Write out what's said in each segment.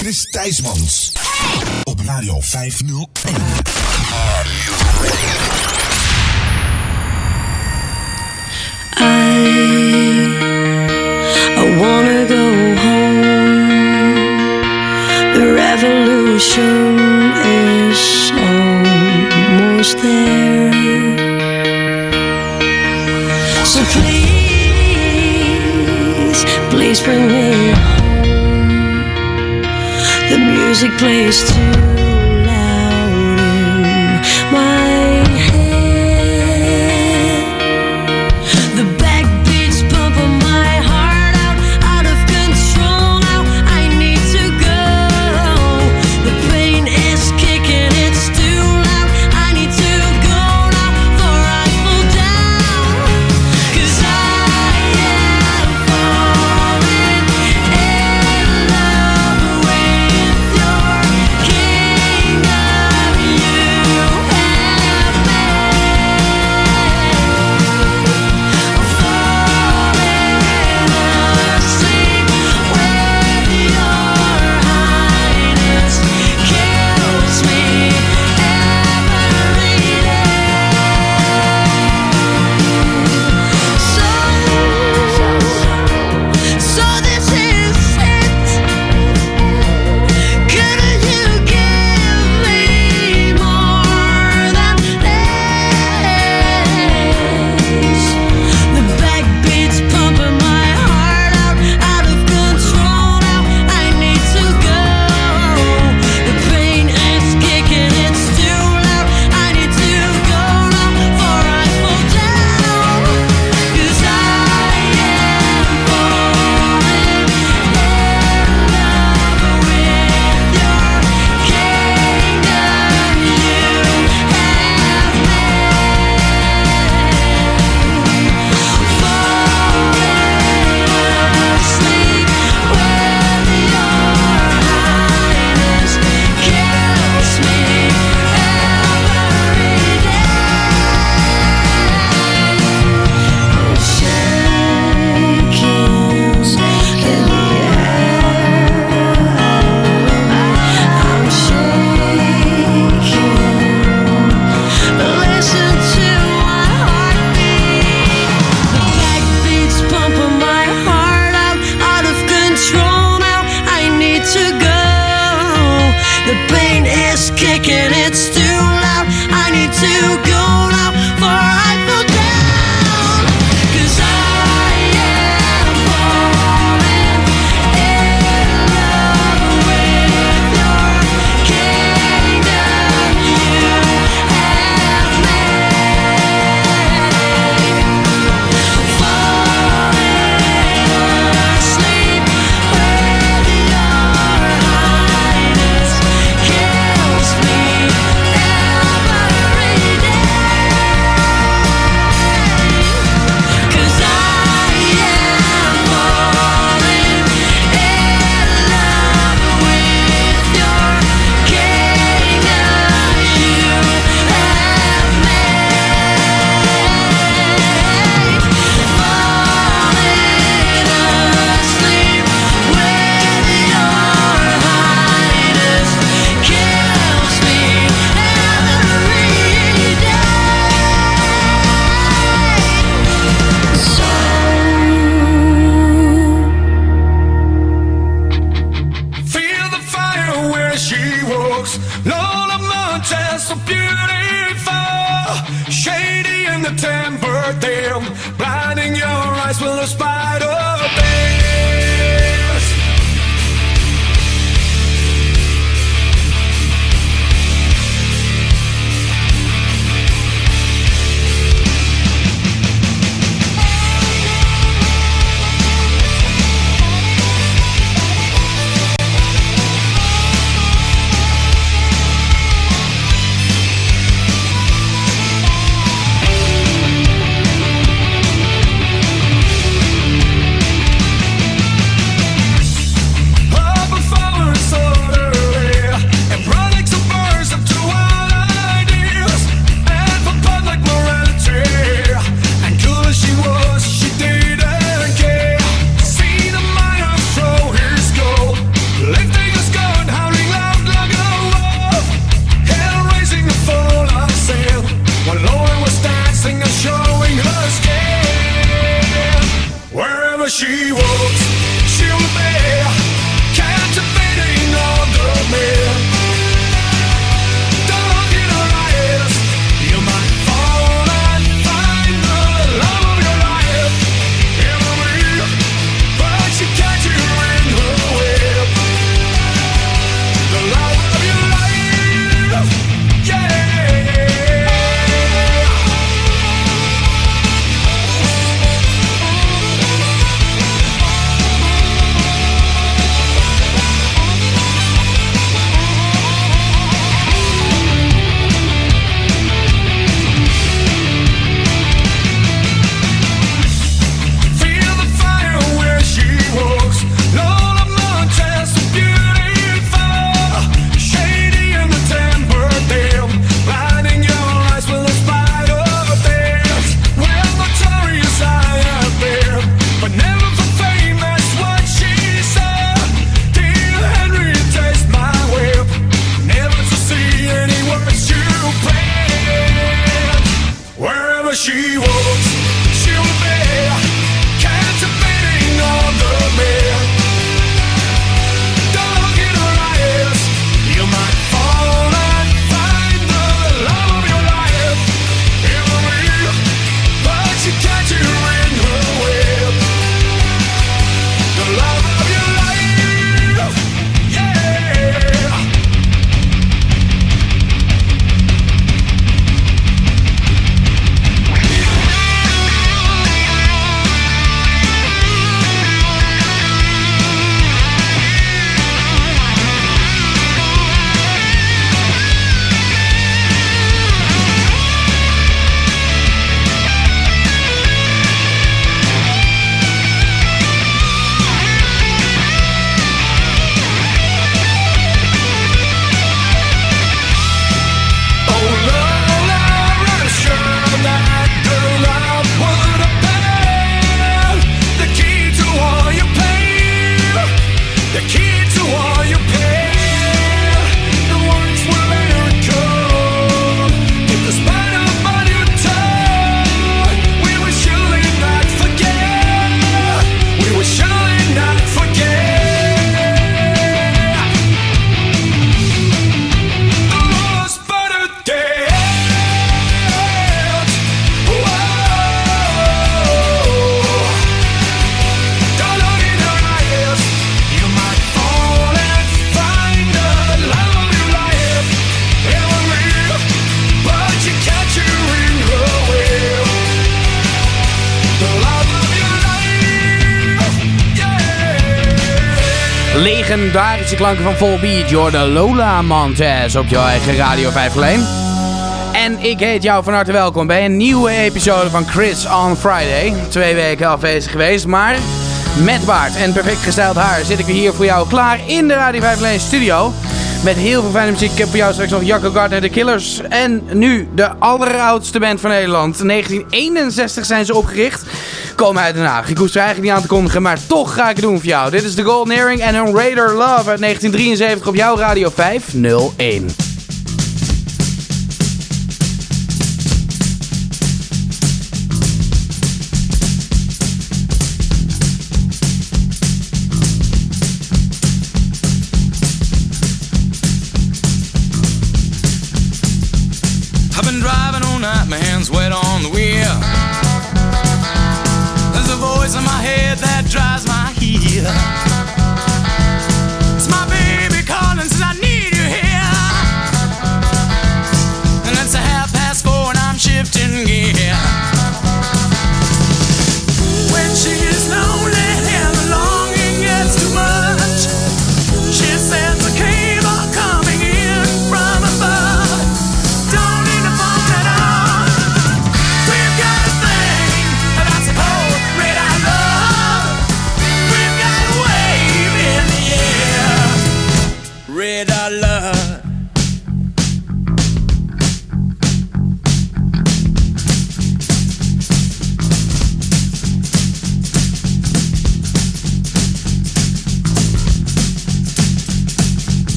Chris Thijsmans. Op Radio 501. I, I wanna go home. The revolution is almost there. So please, please bring me music plays too. Klanken van Full Beat, Jordan Lola Montez op jouw eigen Radio 5 Leen. En ik heet jou van harte welkom bij een nieuwe episode van Chris on Friday. Twee weken afwezig geweest, maar met baard en perfect gestyled haar zit ik weer hier voor jou klaar in de Radio 5 Leen studio. Met heel veel fijne muziek. Ik heb voor jou straks nog Jacco Gardner, de Killers. En nu de alleroudste band van Nederland. 1961 zijn ze opgericht. Komen uit Den Haag. Ik hoef ze eigenlijk niet aan te kondigen, maar toch ga ik het doen voor jou. Dit is The Golden Earring en een Raider Love uit 1973 op jouw Radio 501.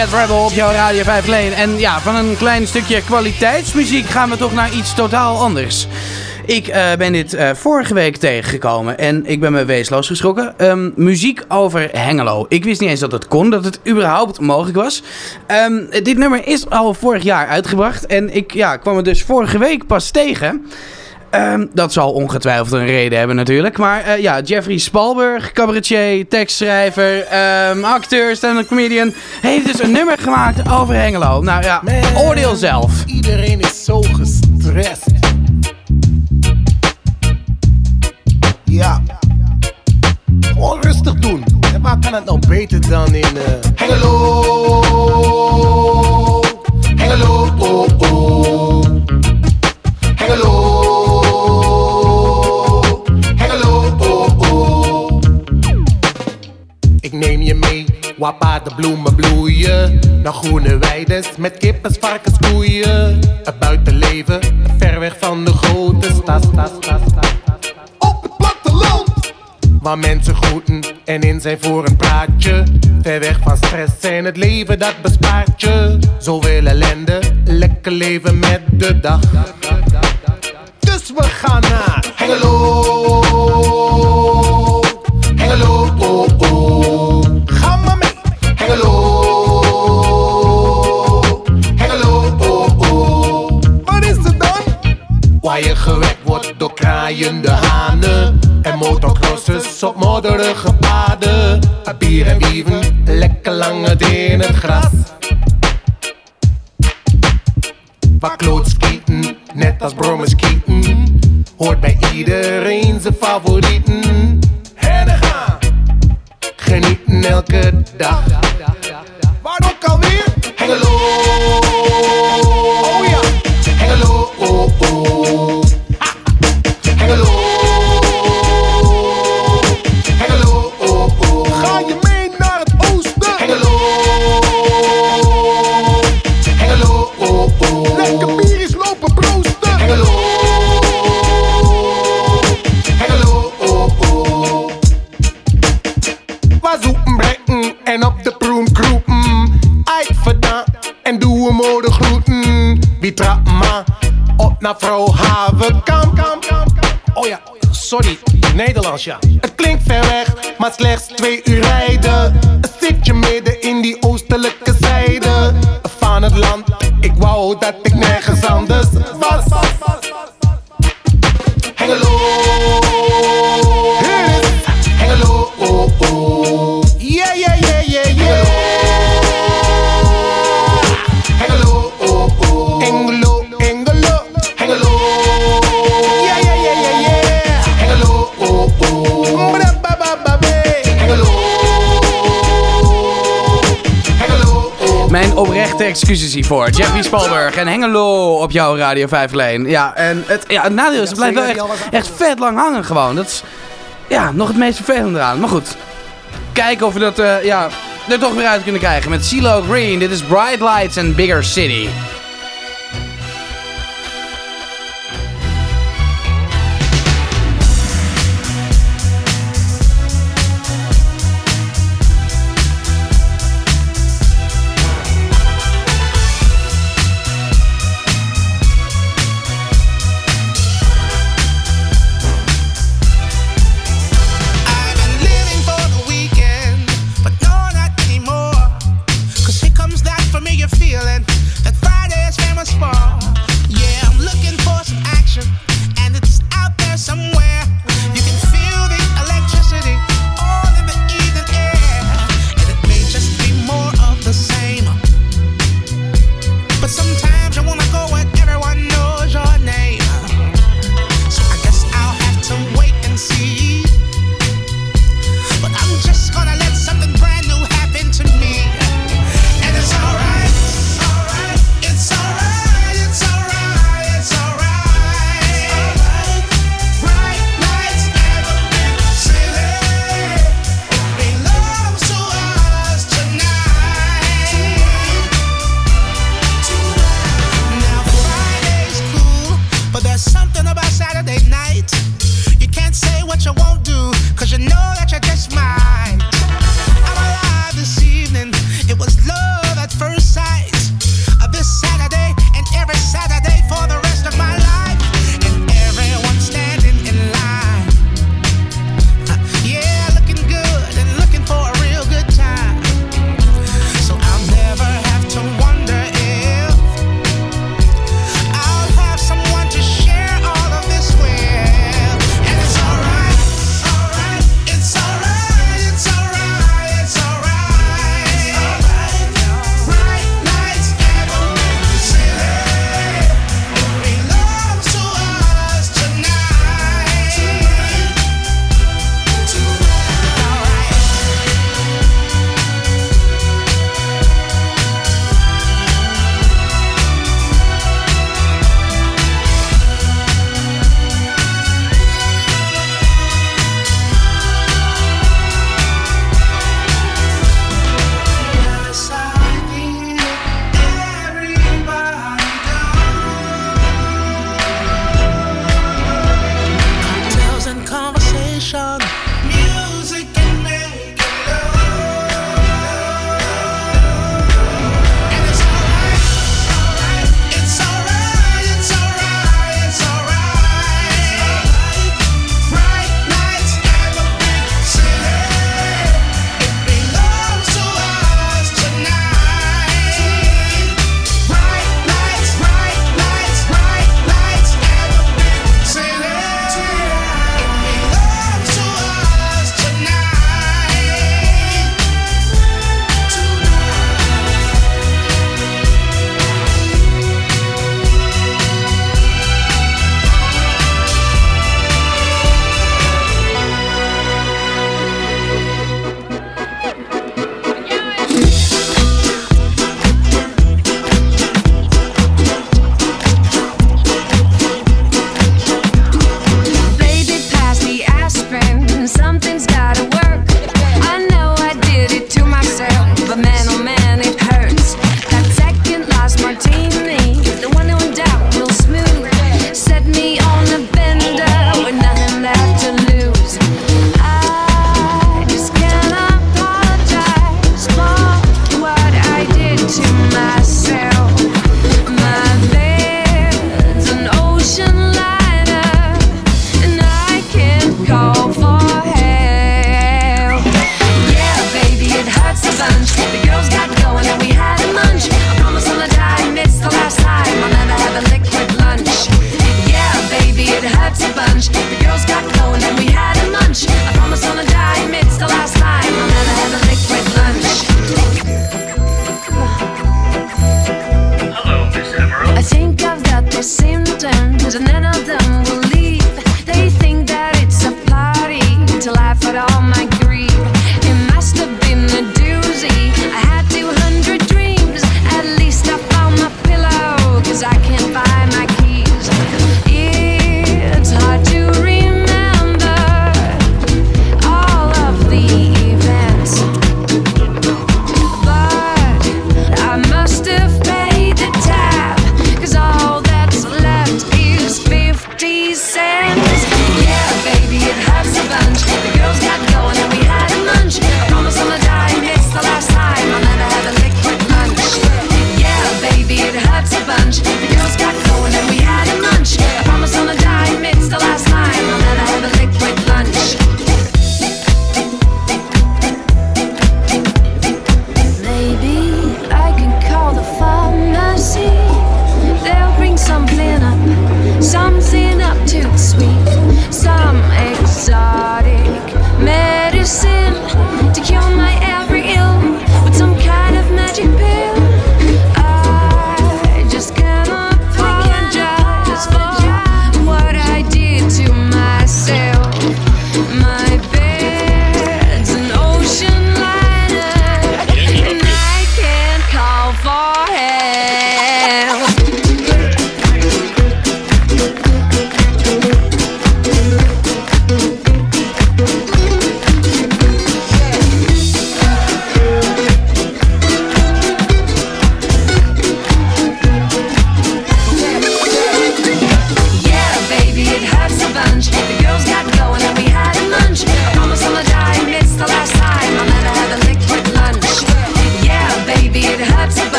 Get Rebel op jouw Radio 5 Leen. En ja, van een klein stukje kwaliteitsmuziek gaan we toch naar iets totaal anders. Ik eh, ben dit eh, vorige week tegengekomen en ik ben me weesloos geschrokken. Ehm, muziek over Hengelo. Ik wist niet eens dat het kon, dat het überhaupt mogelijk was. Ehm, dit nummer is al vorig jaar uitgebracht en ik ja, kwam het dus vorige week pas tegen. Ehm, dat zal ongetwijfeld een reden hebben natuurlijk. Maar eh, ja, Jeffrey Spalberg, cabaretier, tekstschrijver, ehm, acteur, stand-up comedian... heeft dus een nummer gemaakt over Hengelo. Nou ja, oordeel zelf. Iedereen is zo gestrest. Ja. Gewoon rustig doen. En waar kan het nou beter dan in eh, Hengelo? Wapade bloemen bloeien. Naar groene weides met kippen, varkens, koeien. Een buitenleven, ver weg van de grote stad. Op het platteland! Waar mensen groeten en in zijn voor een praatje. Ver weg van stress en het leven dat bespaart je. Zoveel ellende, lekker leven met de dag. Dus we gaan naar Hengelo. Kraaiende hanen. En motocrossers op modderige paden. Bier en wieven, lekker lang het in het gras. Waar klootskieten, net als brommerskieten. Hoort bij iedereen zijn favorieten. En dan gaan, genieten elke dag. Waar ook alweer? Hengelo. Het klinkt ver weg, maar slechts twee uur rijden. Excuses hiervoor. Jeffrey Spalberg en Hengelo op jouw Radio 5 Leen. Ja, en het, ja, het nadeel is, het blijft wel echt, echt vet lang hangen gewoon. Dat is ja, nog het meest vervelende eraan. Maar goed, kijken of we dat eh, ja, er toch weer uit kunnen krijgen met CeeLo Green. Dit is Bright Lights and Bigger City.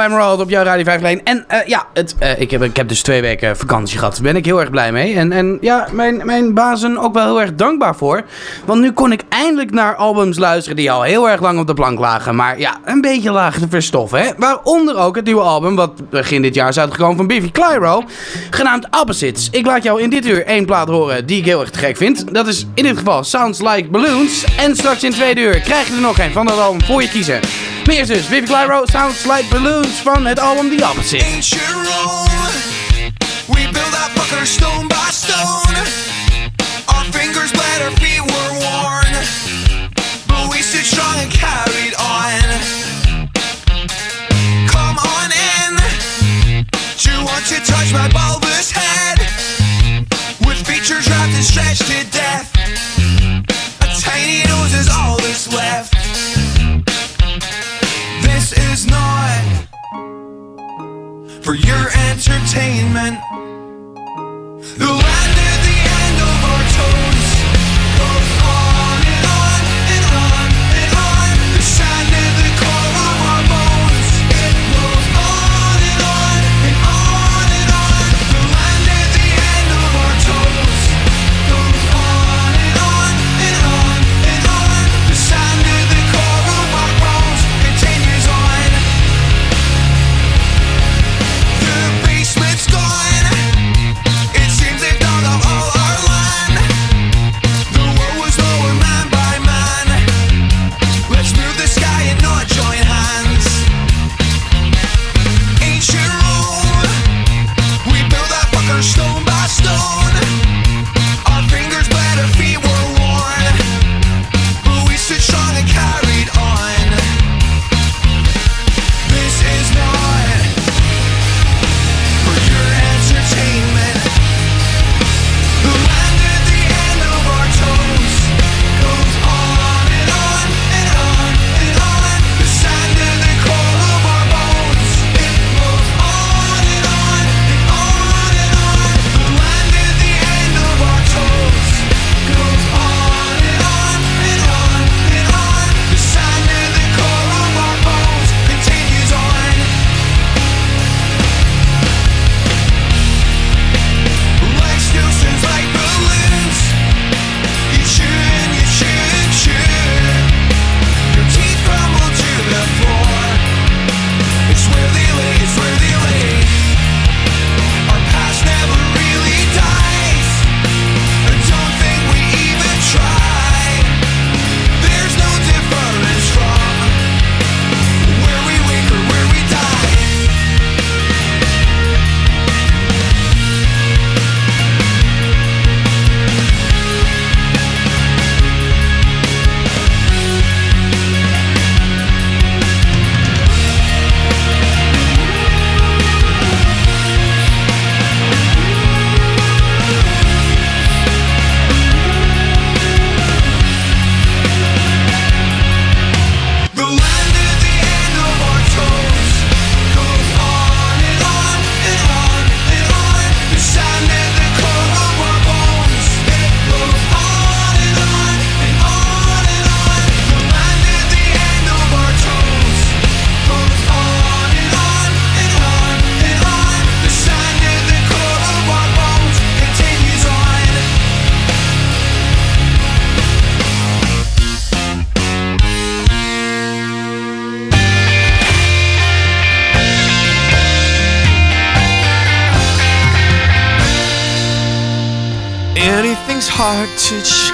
Emerald op jouw Radio 5. En eh, ja, het, eh, ik, heb, ik heb dus twee weken vakantie gehad. Daar ben ik heel erg blij mee. En, en ja, mijn, mijn bazen ook wel heel erg dankbaar voor. Want nu kon ik eindelijk naar albums luisteren die al heel erg lang op de plank lagen. Maar ja, een beetje laag te verstoffen, hè. Waaronder ook het nieuwe album, wat begin dit jaar is uitgekomen van Biffy Clyro. Genaamd Opposites. Ik laat jou in dit uur één plaat horen die ik heel erg te gek vind. Dat is in dit geval Sounds Like Balloons. En straks in tweede uur krijg je er nog één van dat album voor je kiezen. Pierces, Vivi Clyro sounds like balloons from het album The Opposite. Ancient Rome, we build that fucker stone by stone. Our fingers bled, our feet were worn. But we stood strong and carried on. Come on in, do you want to touch my body? for your entertainment.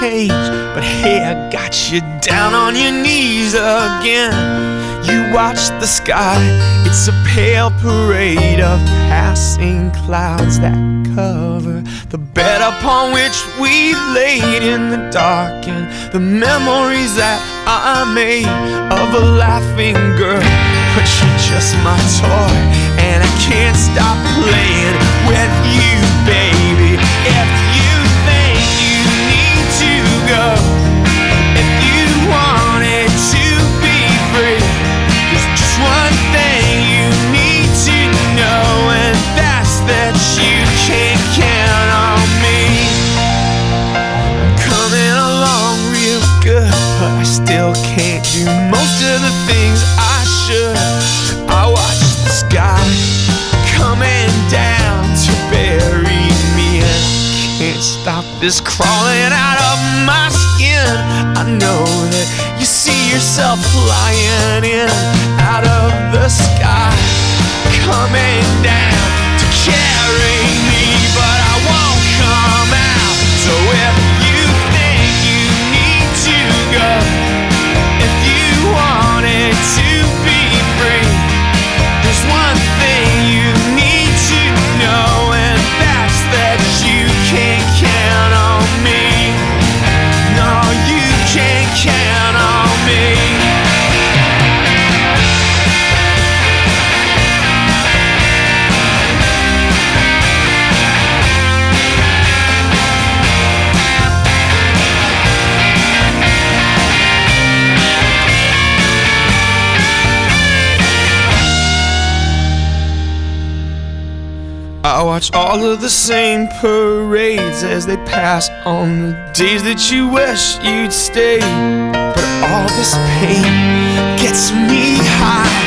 Change, but hey, I got you down on your knees again. You watch the sky, it's a pale parade of passing clouds that cover the bed upon which we laid in the dark, and the memories that I made of a laughing girl. But you're just my toy, and I can't stop playing with you, that you can't count on me. I'm coming along real good, but I still can't do most of the things I should. I watch the sky coming down to bury me, I can't stop this crawling out of my skin. I know that you see yourself flying in out of the sky, coming down carry me, watch all of the same parades as they pass on the days that you wish you'd stay. But all this pain gets me high,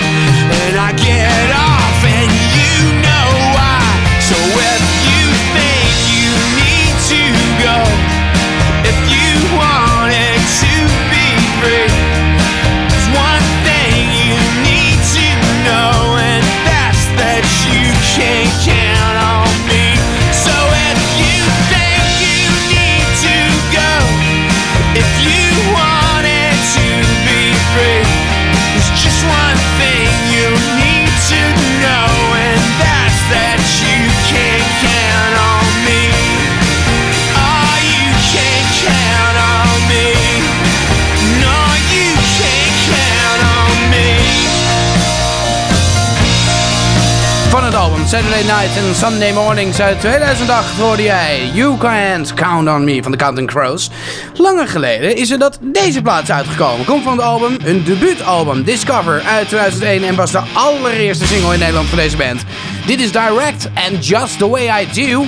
Saturday Night and Sunday Mornings uit 2008 hoorde jij You Can't Count On Me van de Counting Crows. Langer geleden is er dat deze plaats uitgekomen. Komt van het album, hun debuutalbum Discover uit 2001 en was de allereerste single in Nederland van deze band. Dit is Direct and Just The Way I Do.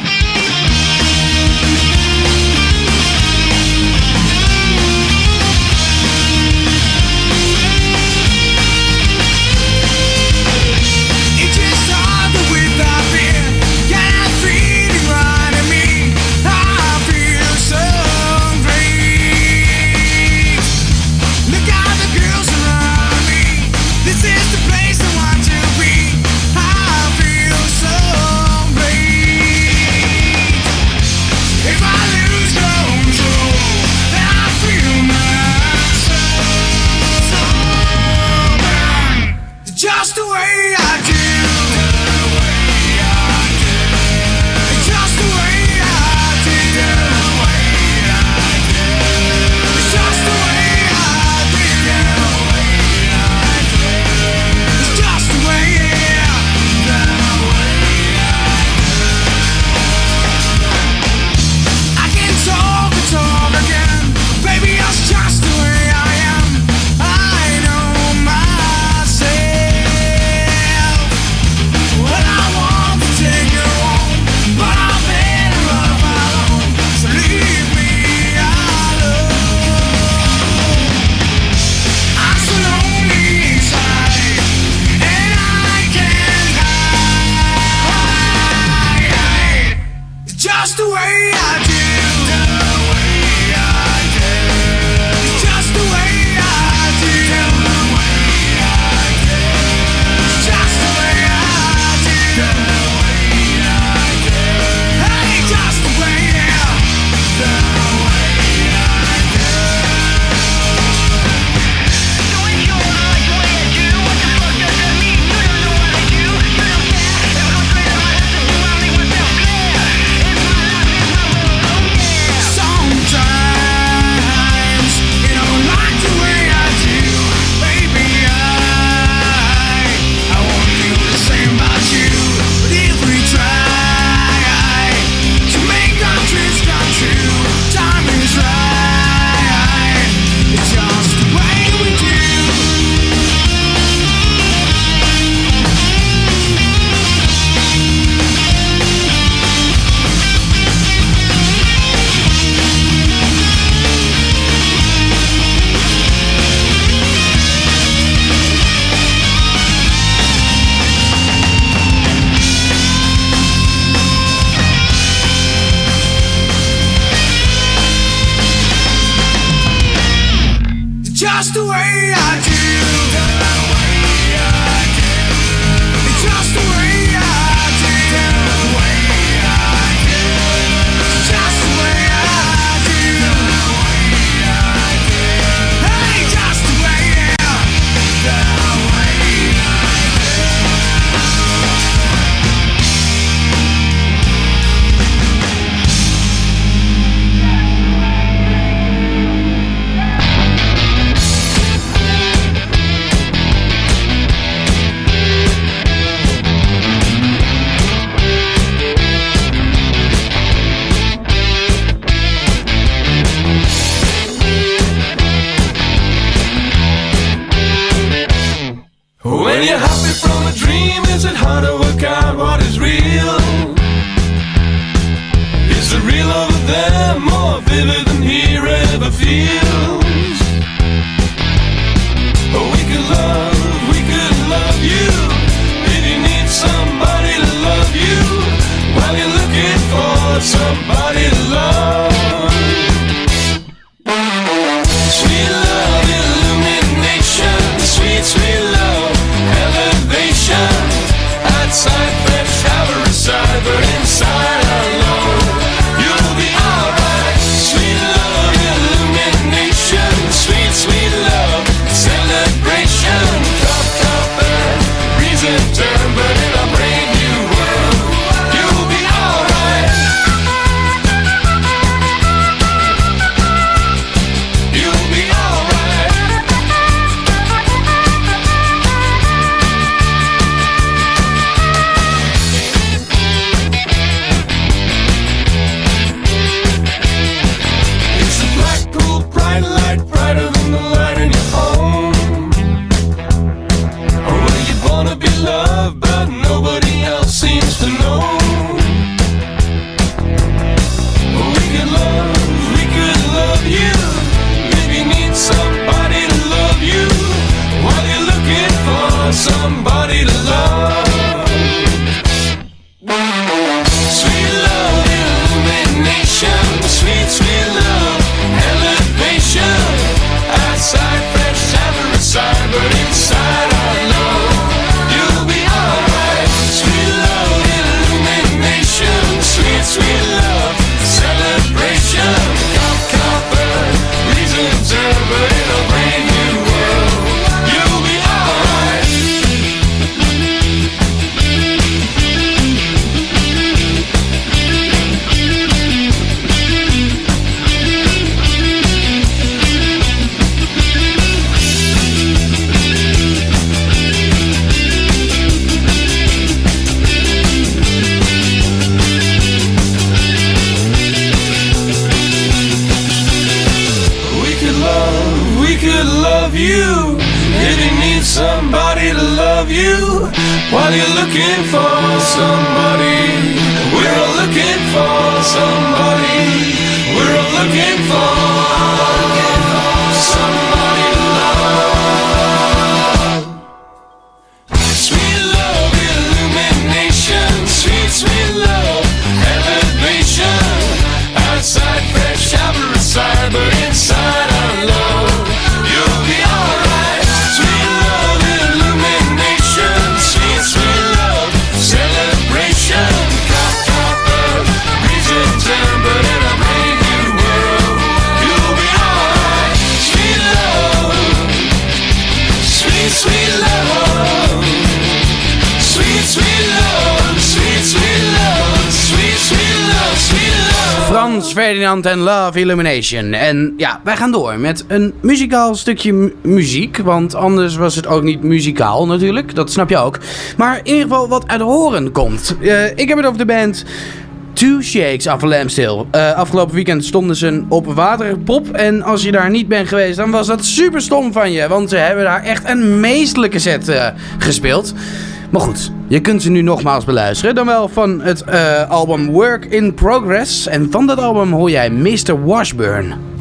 you if you need somebody to love you while you're looking for somebody. We're all looking for somebody. Ferdinand en Love Illumination. En ja, wij gaan door met een muzikaal stukje muziek. Want anders was het ook niet muzikaal natuurlijk. Dat snap je ook. Maar in ieder geval wat uit horen komt. Eh, ik heb het over de band Two Shakes of Lambsdale. Uh, afgelopen weekend stonden ze op Waterpop. En als je daar niet bent geweest, dan was dat super stom van je. Want ze hebben daar echt een meestelijke set eh, gespeeld. Maar goed, je kunt ze nu nogmaals beluisteren. Dan wel van het uh, album Work in Progress. En van dat album hoor jij Mr. Washburn.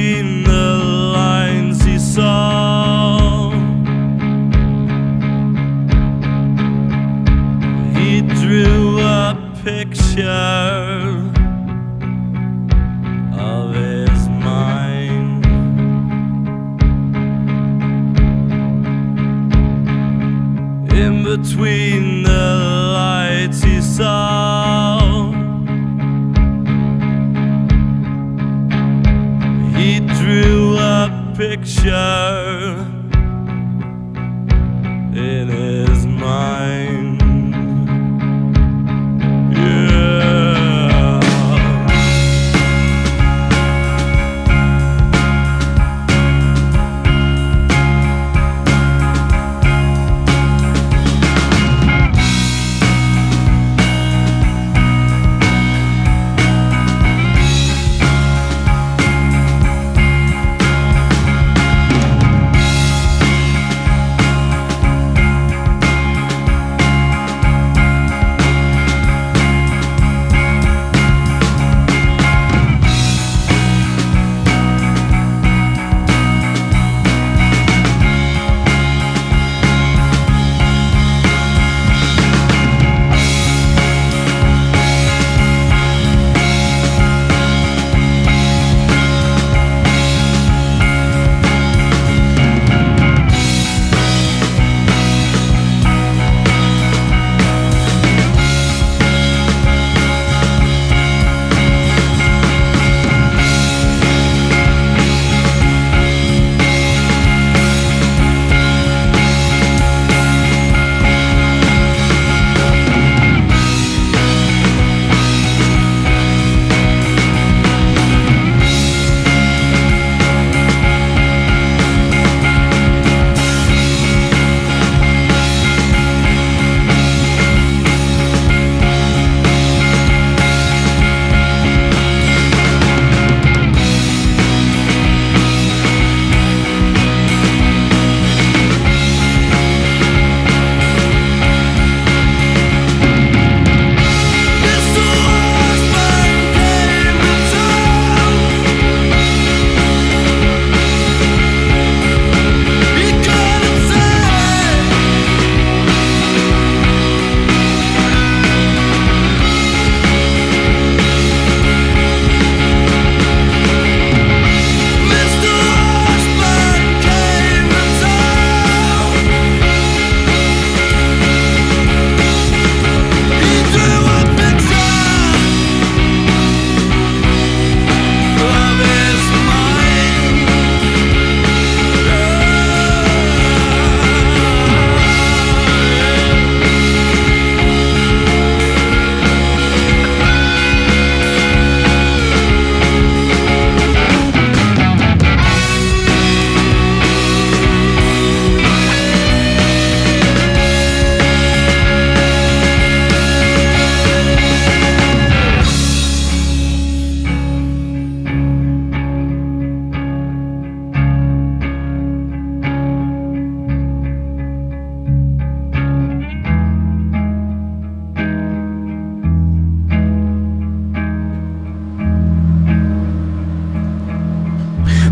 we future.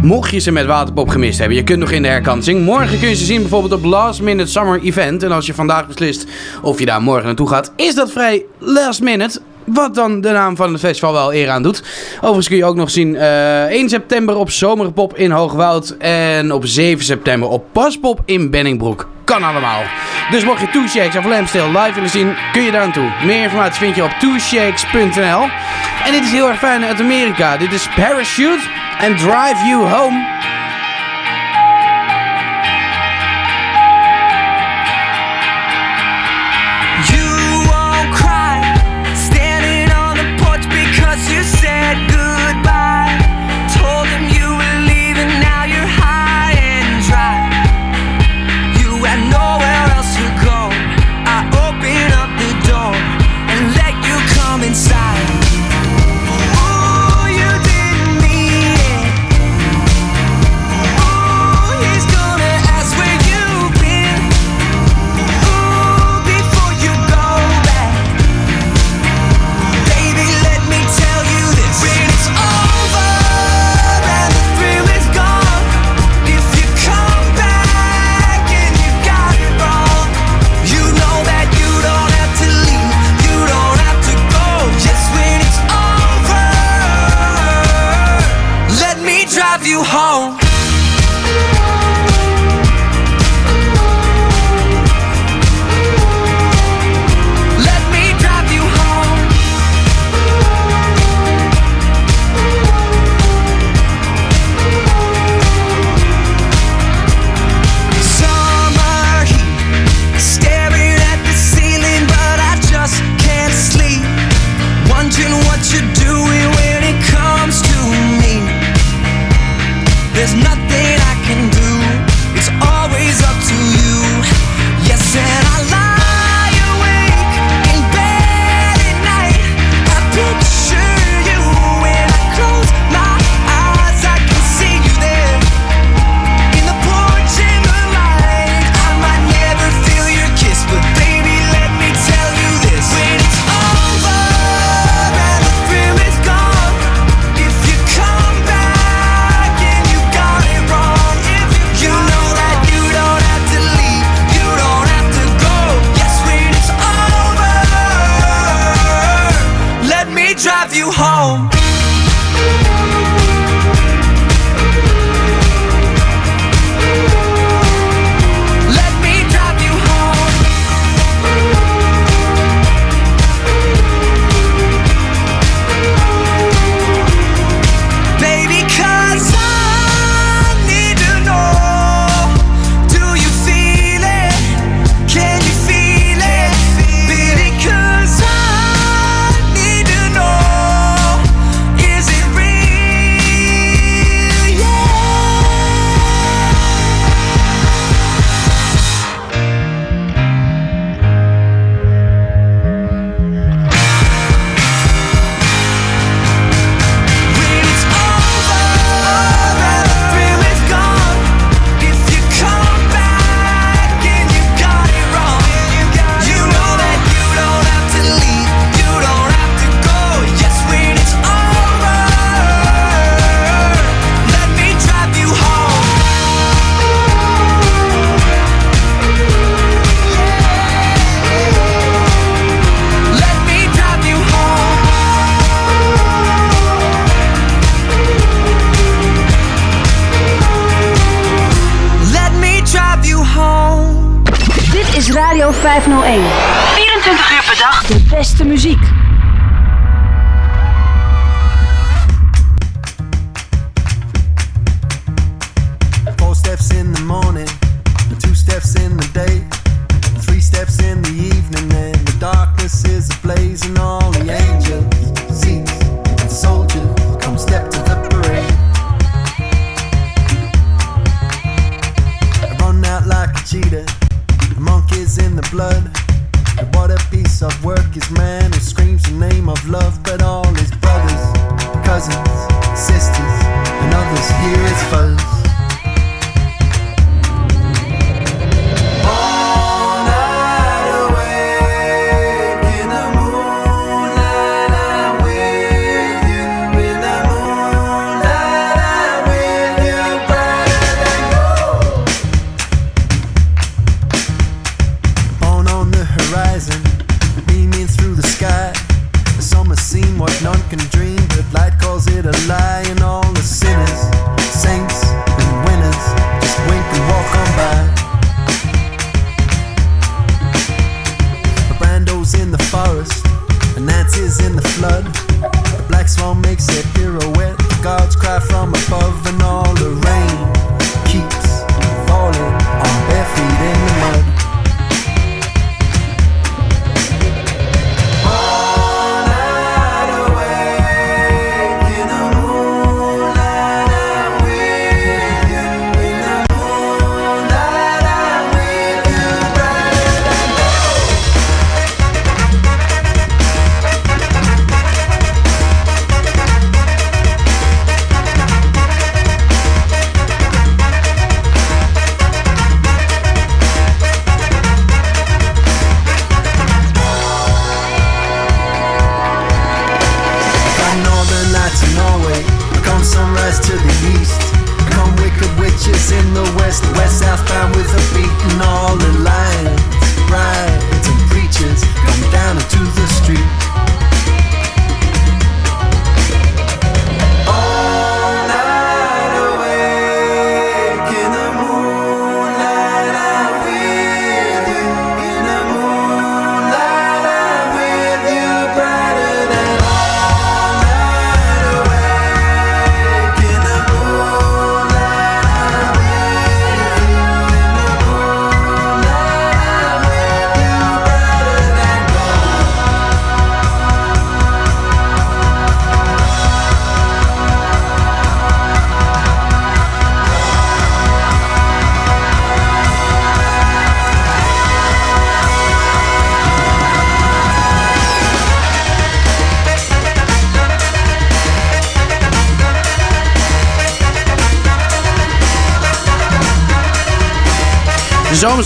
Mocht je ze met Waterpop gemist hebben, je kunt nog in de herkansing. Morgen kun je ze zien bijvoorbeeld op Last Minute Summer Event. En als je vandaag beslist of je daar morgen naartoe gaat, is dat vrij last minute. Wat dan de naam van het festival wel eer aan doet. Overigens kun je ook nog zien eh 1 september op Zomerpop in Hoogwoud. En op 7 september op Paspop in Benningbroek. Kan allemaal. Dus mocht je Two Shakes of Lambstill live willen zien, kun je daar aan toe. Meer informatie vind je op twoshakes.nl. En dit is heel erg fijn uit Amerika. Dit is Parachute and Drive You Home.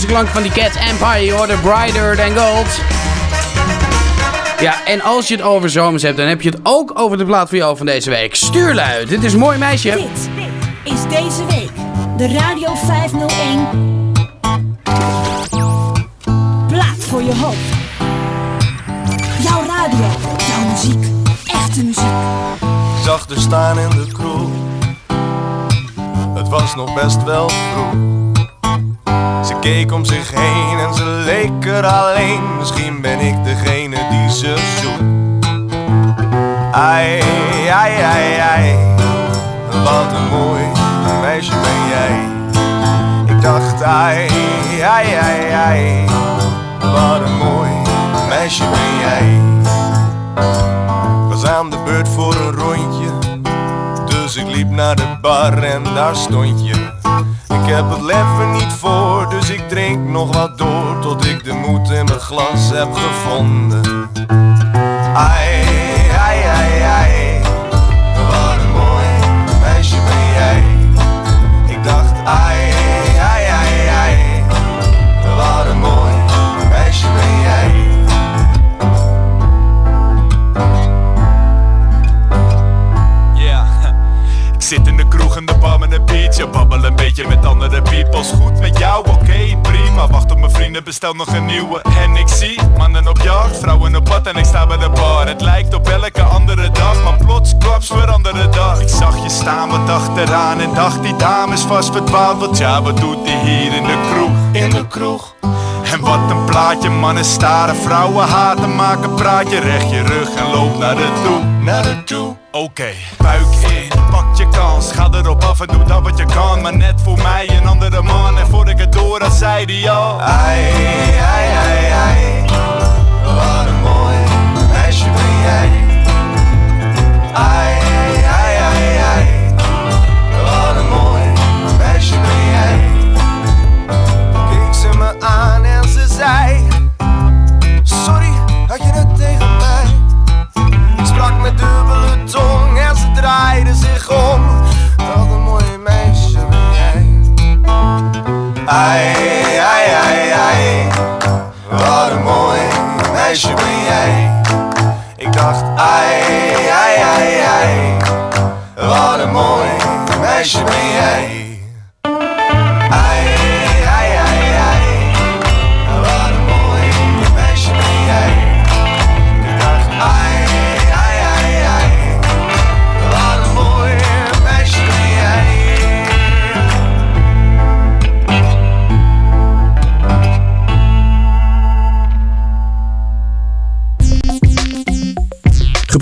De zomerse klanken van die Cat Empire, je hoorde Brighter Than Gold. Ja, en als je het over zomers hebt, dan heb je het ook over de plaat voor jou van deze week. Stuurlui, dit is mooi meisje. Dit is deze week de Radio 501 plaat voor je hoofd. Jouw radio, jouw muziek, echte muziek. zag er staan in de kroeg. Het was nog best wel vroeg. Ze keek om zich heen en ze leek er alleen. Misschien ben ik degene die ze zoekt. Ai, ai, ai, ai. Wat een mooi meisje ben jij. Ik dacht, ai, ai, ai, ai. Wat een mooi meisje ben jij. Was aan de beurt voor een rondje. Dus ik liep naar de bar en daar stond je. Ik heb het leven niet voor, dus ik drink nog wat door. Tot ik de moed in mijn glas heb gevonden. Ai, ai, ai, ai. Wat een mooi meisje ben jij. Ik dacht, ai, ai, ai, ai. Wat een mooi meisje ben jij. Yeah. Ik zit in de kroeg in de bar met een biertje. Babbel een beetje met andere peoples. Goed met jou, oké, prima. Wacht op mijn vrienden, bestel nog een nieuwe. En ik zie mannen op jacht, vrouwen op pad En ik sta bij de bar. Het lijkt op elke andere dag Maar plots klaps veranderde dag. Ik zag je staan wat achteraan En dacht die dame is vast verdwaald. Want ja, wat doet die hier in de kroeg? In de kroeg. En wat een plaatje, mannen staren, vrouwen haten, maak een praatje, recht je rug en loop naar de toe, naar de toe. Oké, buik in, pak je kans, ga erop af en doe dat wat je kan, maar net voor mij een andere man en voor ik het door had, zei die al. Ai, ai, ai, ai. Ai, ai, ai. Wat een mooi meisje ben jij. Ik dacht, ai, ai, ai, ai. Wat een mooi meisje ben jij.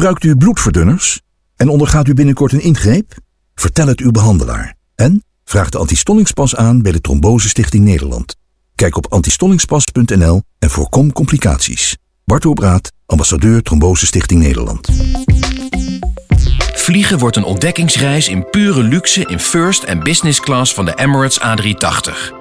Gebruikt u bloedverdunners en ondergaat u binnenkort een ingreep? Vertel het uw behandelaar en vraag de antistollingspas aan bij de Trombose Stichting Nederland. Kijk op antistollingspas.nl en voorkom complicaties. Bart Obraat, ambassadeur Trombose Stichting Nederland. Vliegen wordt een ontdekkingsreis in pure luxe in first en business class van de Emirates A380.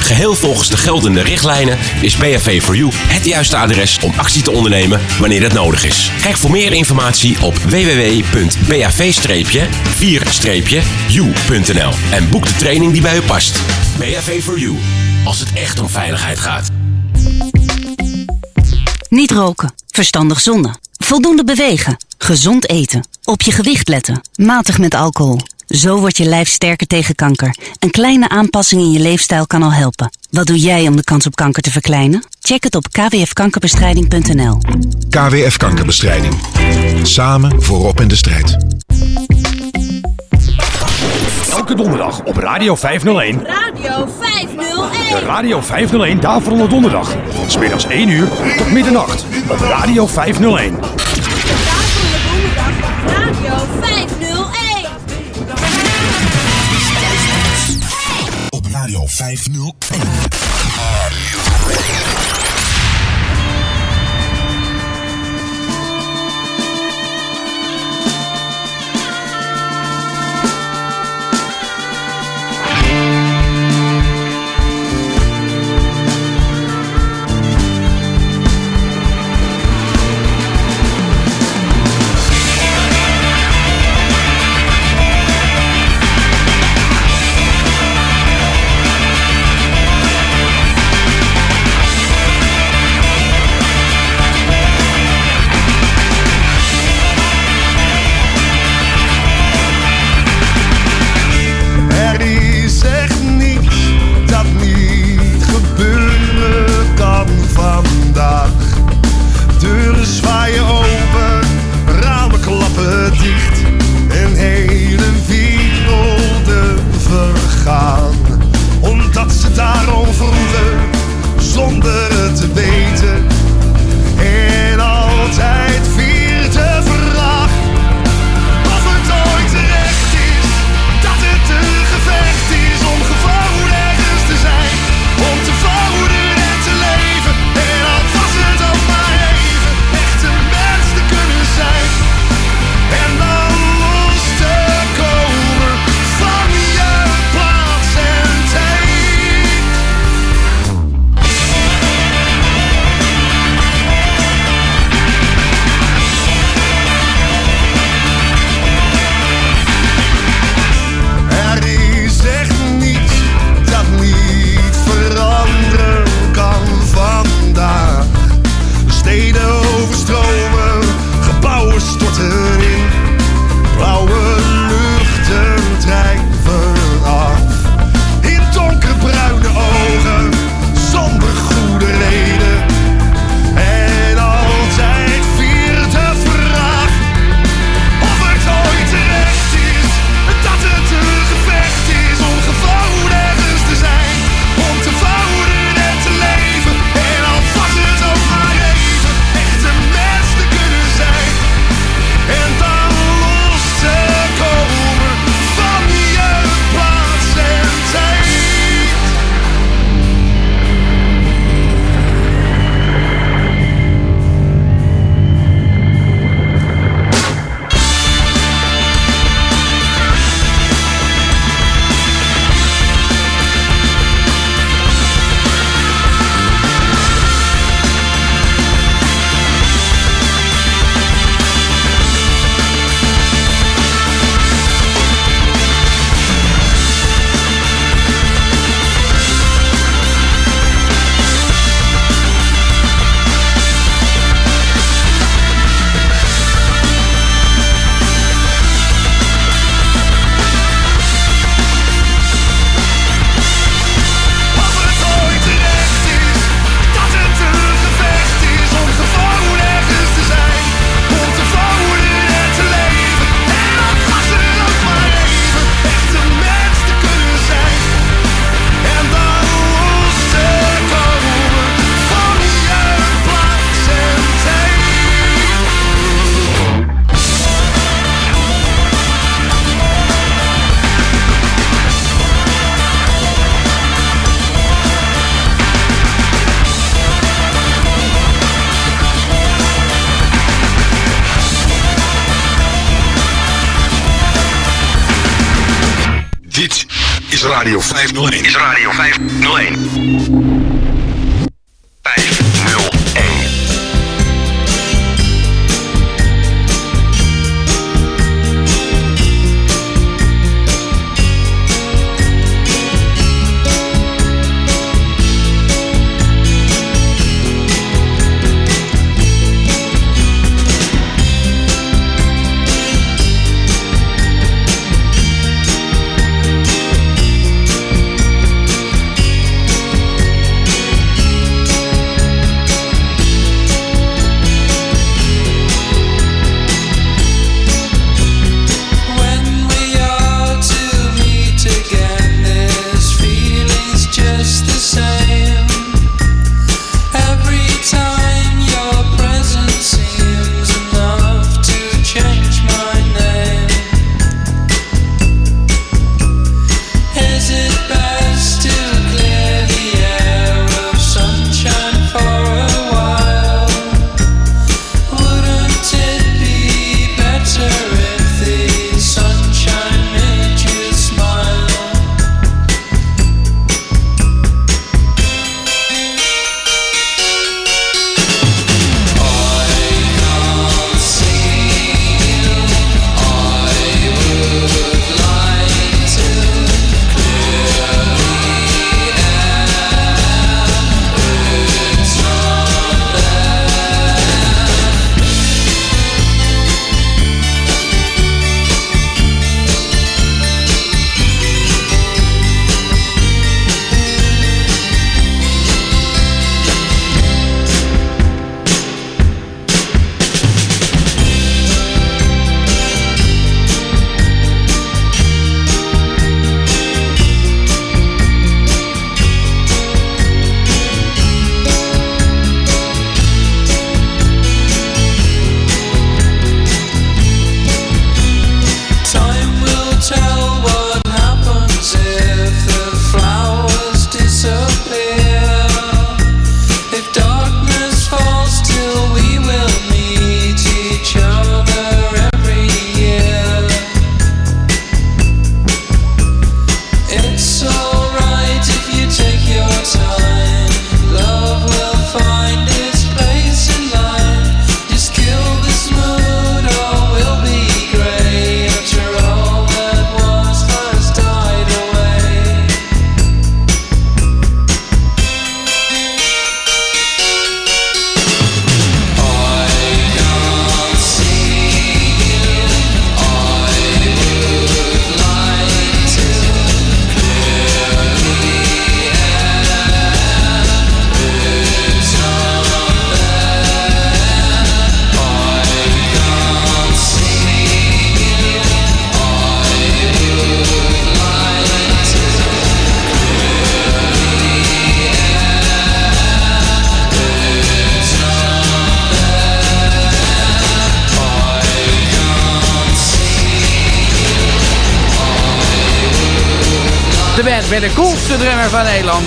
Geheel volgens de geldende richtlijnen is BHV4U het juiste adres om actie te ondernemen wanneer dat nodig is. Kijk voor meer informatie op www.bav-4-u.nl en boek de training die bij u past. BHV4U, als het echt om veiligheid gaat. Niet roken, verstandig zonnen, voldoende bewegen, gezond eten, op je gewicht letten, matig met alcohol. Zo wordt je lijf sterker tegen kanker. Een kleine aanpassing in je leefstijl kan al helpen. Wat doe jij om de kans op kanker te verkleinen? Check het op kwfkankerbestrijding.nl. KWF Kankerbestrijding. Samen voorop in de strijd. Elke donderdag op Radio 501. Radio 501. De Radio 501 Daverende Donderdag. Van smiddags 1 uur tot middernacht op Radio 501. De Donderdag op Radio 501. Radio 501.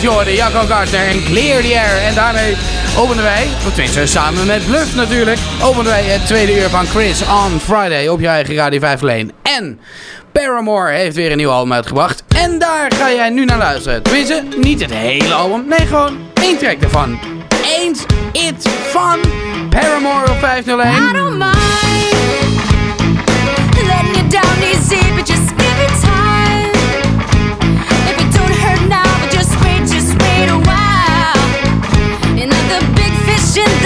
Jordan Jacco Gartner en Clear the Air. En daarmee openen wij, tenminste samen met Bluff natuurlijk, openden wij het tweede uur van Chris on Friday op je eigen Radio 5 Leen. En Paramore heeft weer een nieuw album uitgebracht. En daar ga jij nu naar luisteren. Tenminste, niet het hele album, nee gewoon één track ervan. Eens It's Fun, Paramore op 501. I don't mind letting you down easy, but için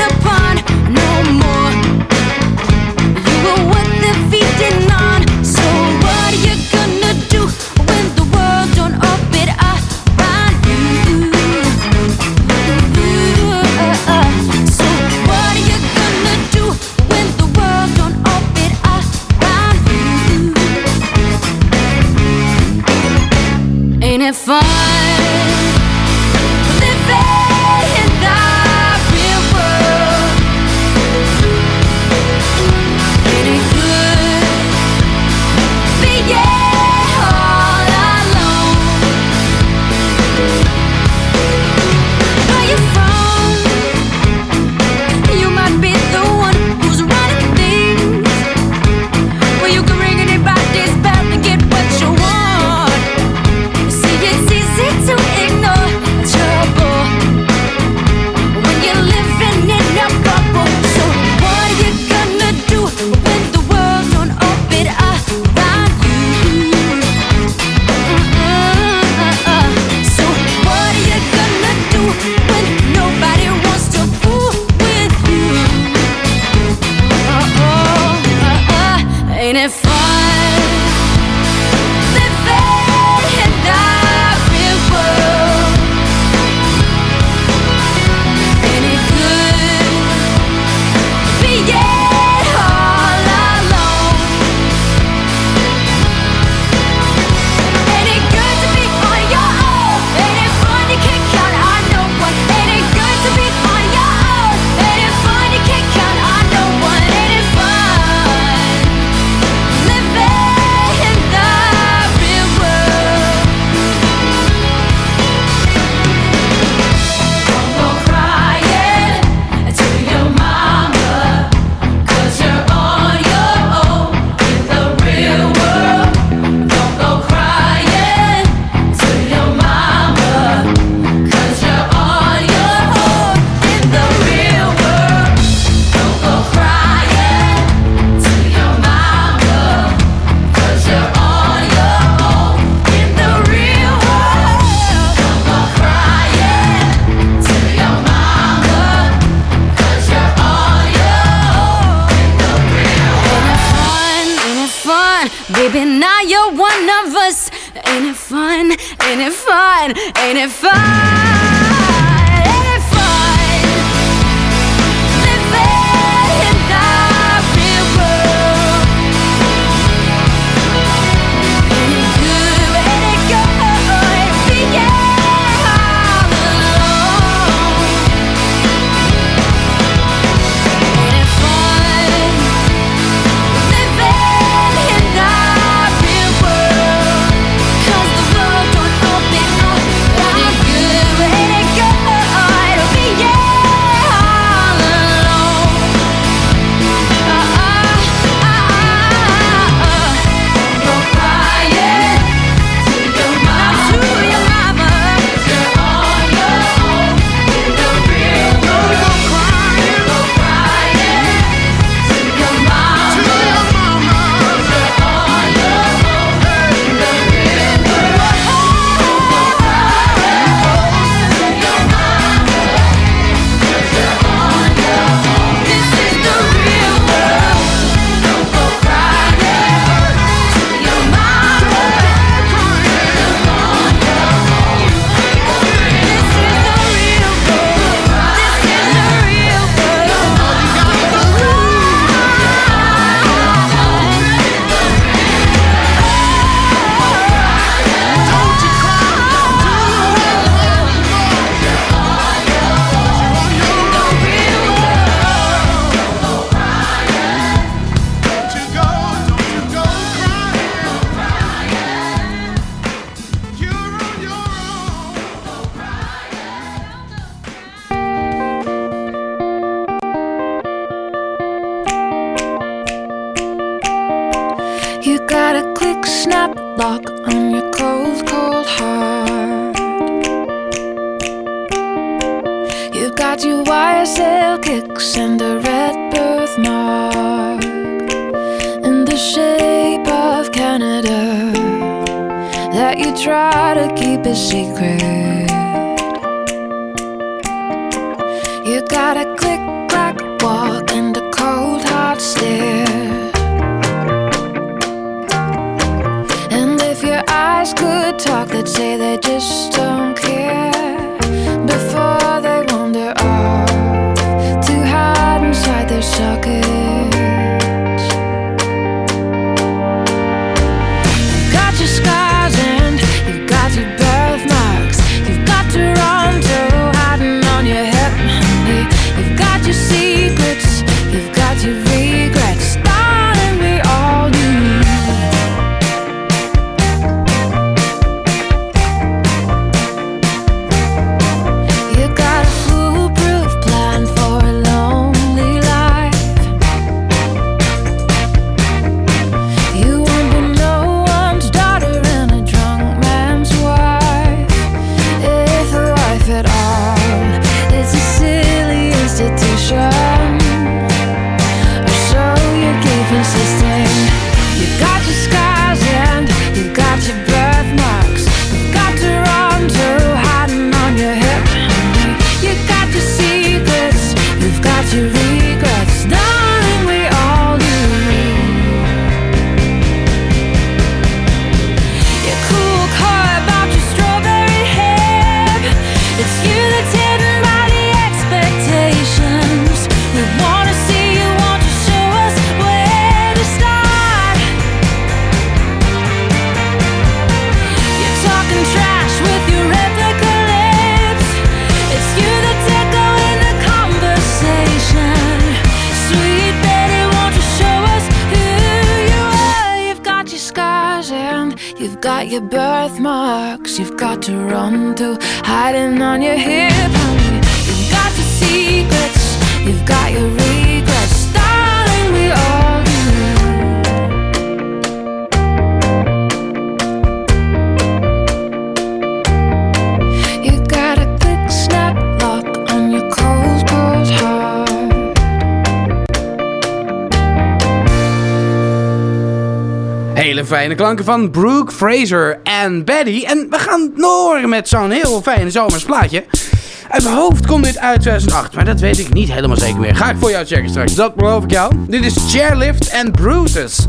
try to keep it secret. fijne klanken van Brooke Fraser en Betty. En we gaan door met zo'n heel fijn zomersplaatje. Uit mijn hoofd komt dit uit 2008, maar dat weet ik niet helemaal zeker meer. Ga ik voor jou checken straks, dat beloof ik jou. Dit is Chairlift and Bruises.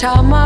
tomorrow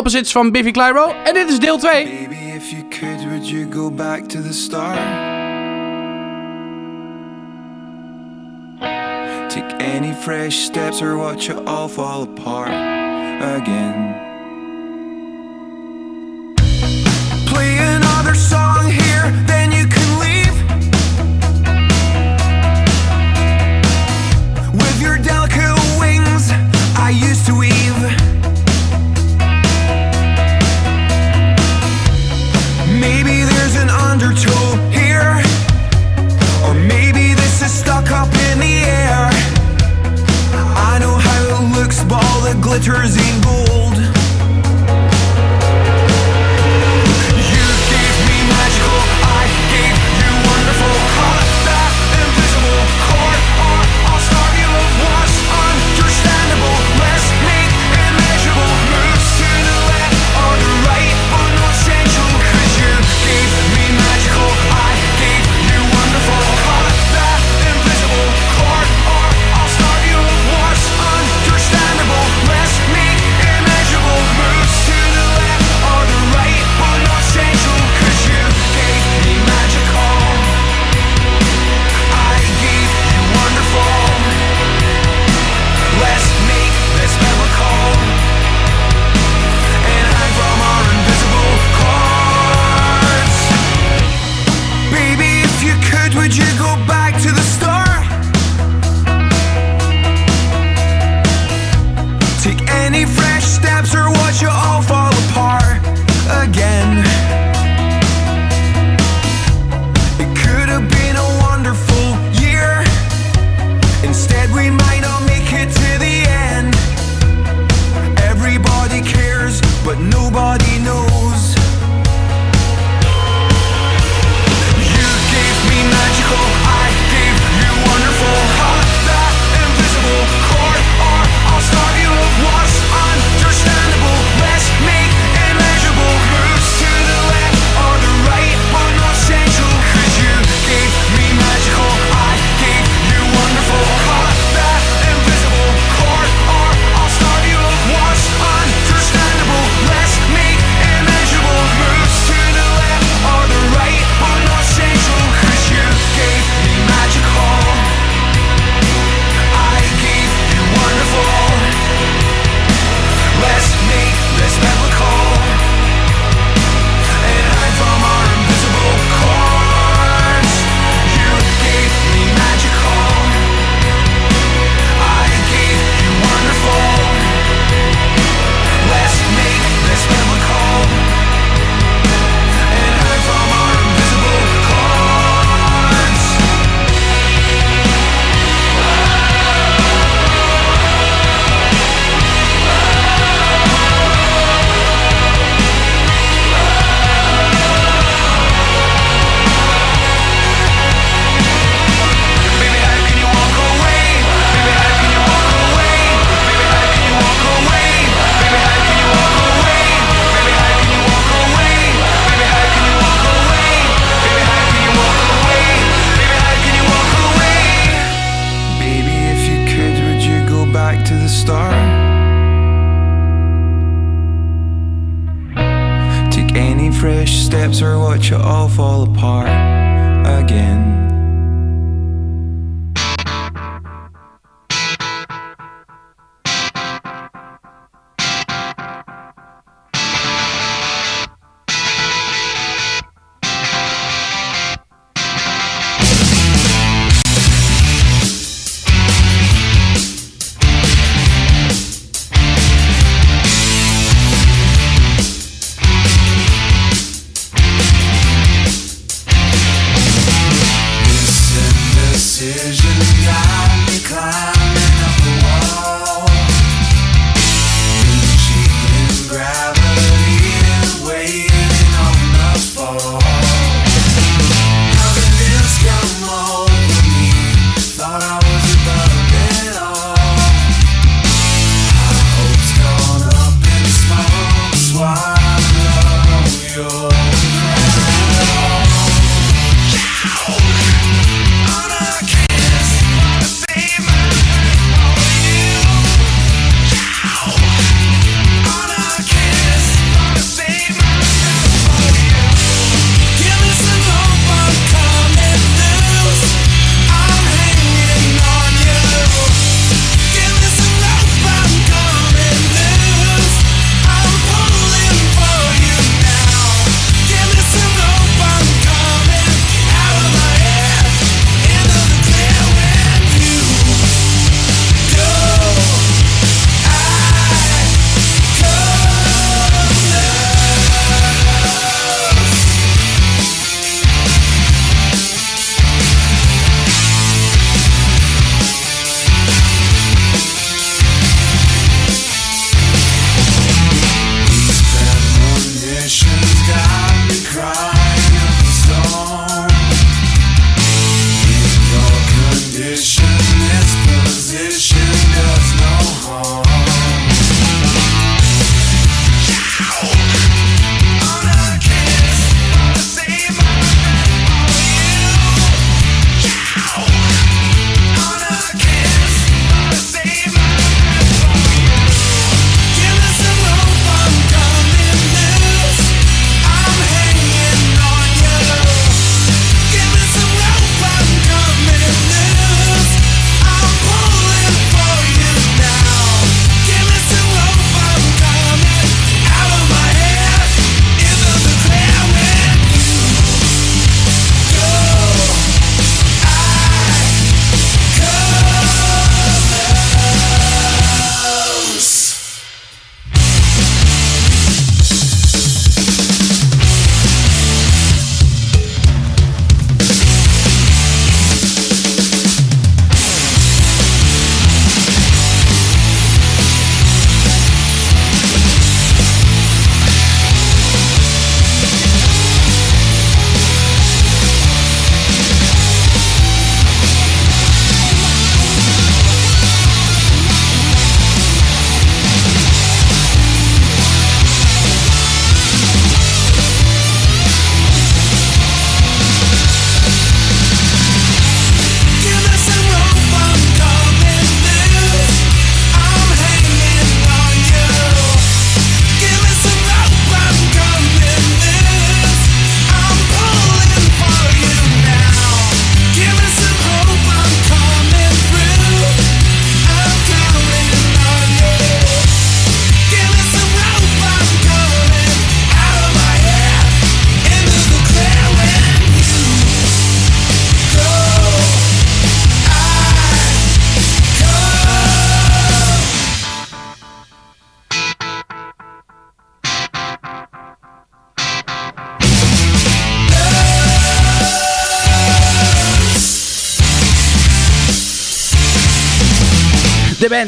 Opposites van Biffy Clyro. En dit is deel 2. Baby, if you could, would you go back to the start? Take any fresh steps or watch it all fall Could you go back to the start?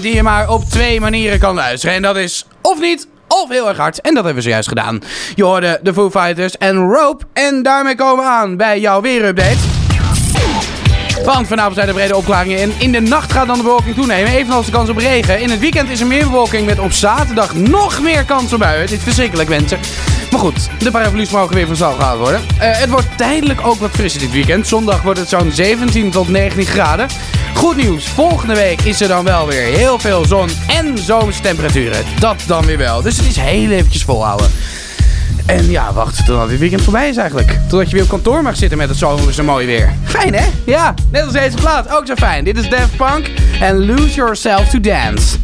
Die je maar op twee manieren kan luisteren. En dat is of niet, of heel erg hard. En dat hebben we zojuist gedaan. Je hoorde de Foo Fighters en Rope. En daarmee komen we aan bij jouw weerupdate. Want vanavond zijn er brede opklaringen en in de nacht gaat dan de bewolking toenemen. Evenals de kans op regen. In het weekend is er meer bewolking met op zaterdag nog meer kans op buien. Het is verschrikkelijk mensen. Maar goed, de paraplu's mogen weer van gehaald worden. Eh, het wordt tijdelijk ook wat frisser dit weekend. Zondag wordt het zo'n 17 tot 19 graden. Goed nieuws, volgende week is er dan wel weer heel veel zon en zomerse temperaturen. Dat dan weer wel. Dus het is heel eventjes volhouden. En ja, wacht totdat dit weekend voorbij is eigenlijk. Totdat je weer op kantoor mag zitten met het zomerse mooi weer. Fijn hè? Ja, net als deze plaat. Ook zo fijn. Dit is Daft Punk en Lose Yourself to Dance.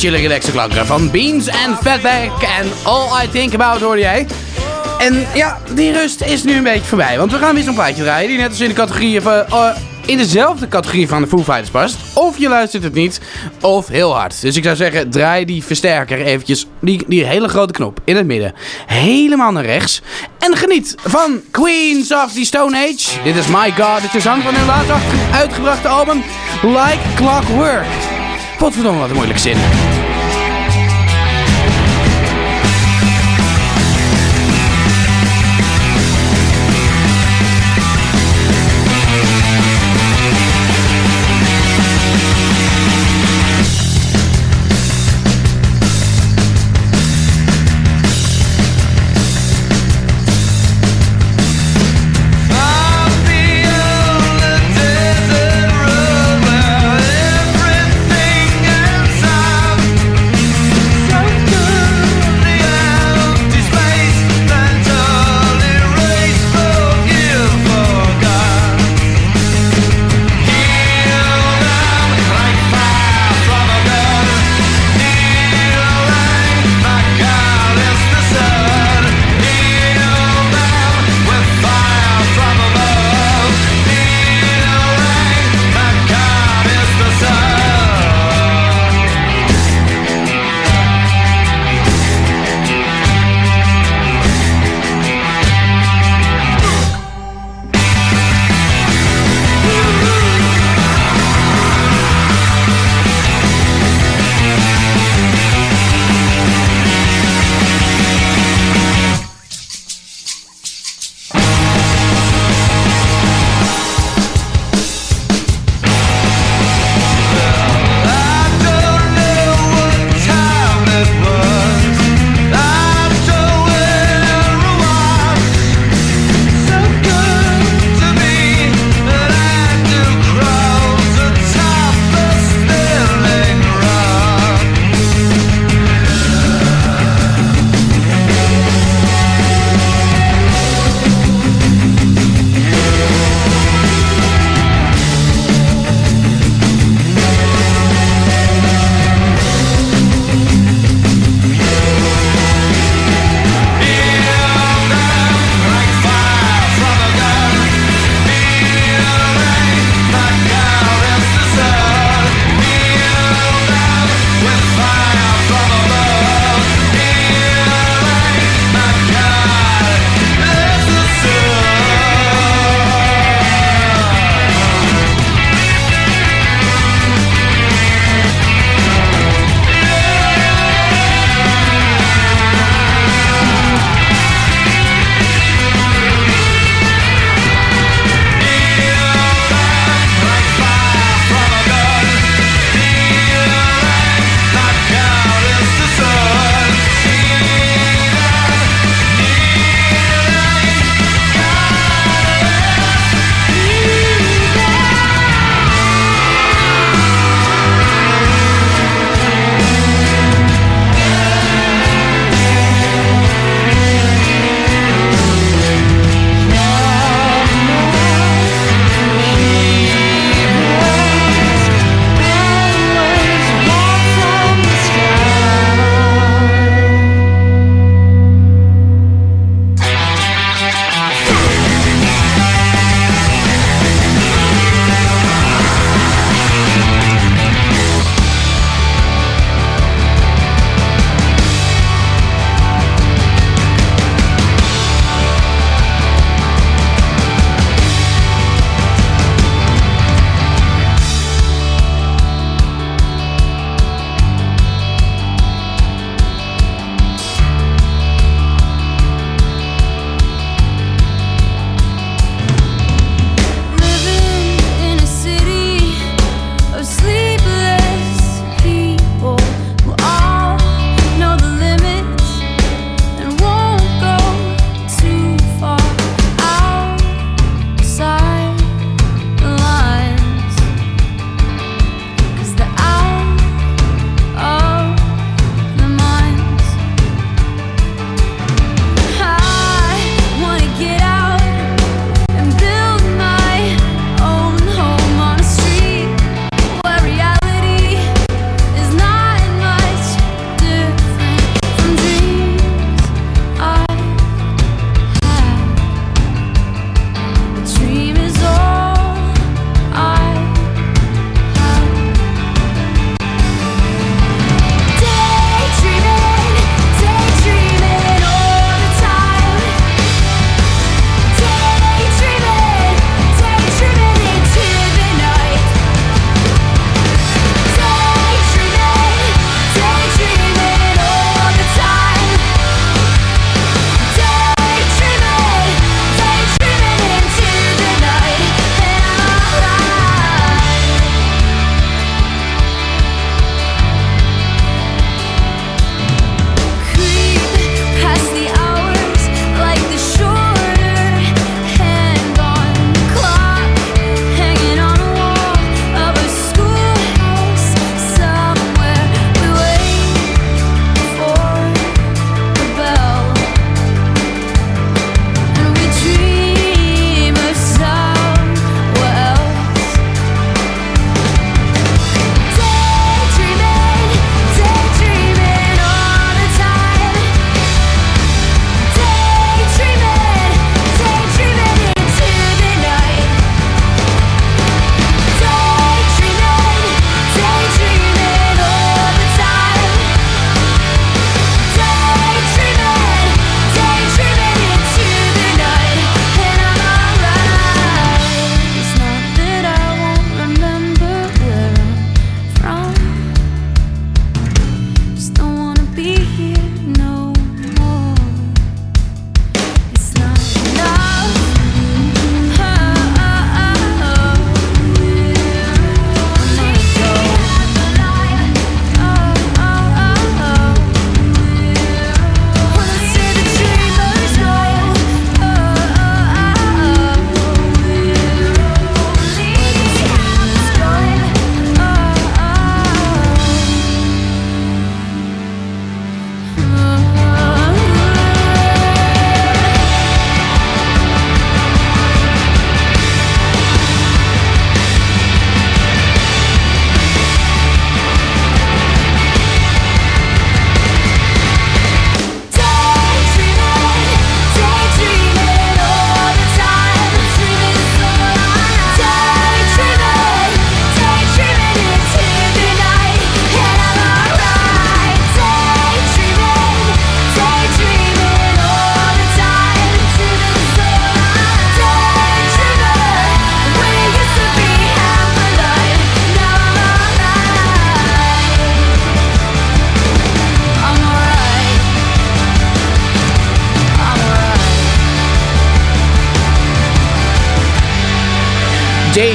chille relaxe klanken van Beans en Fatback en All I Think About hoorde jij. En ja, die rust is nu een beetje voorbij, want we gaan weer zo'n plaatje draaien die net als in de categorie van... Eh, in dezelfde categorie van de Foo Fighters past. Of je luistert het niet, of heel hard. Dus ik zou zeggen, draai die versterker eventjes, die, die hele grote knop in het midden, helemaal naar rechts. En geniet van Queens of the Stone Age. Dit is My God, het is hang van hun laatst uitgebrachte album Like Clockwork. Potverdomme, wat een moeilijke zin.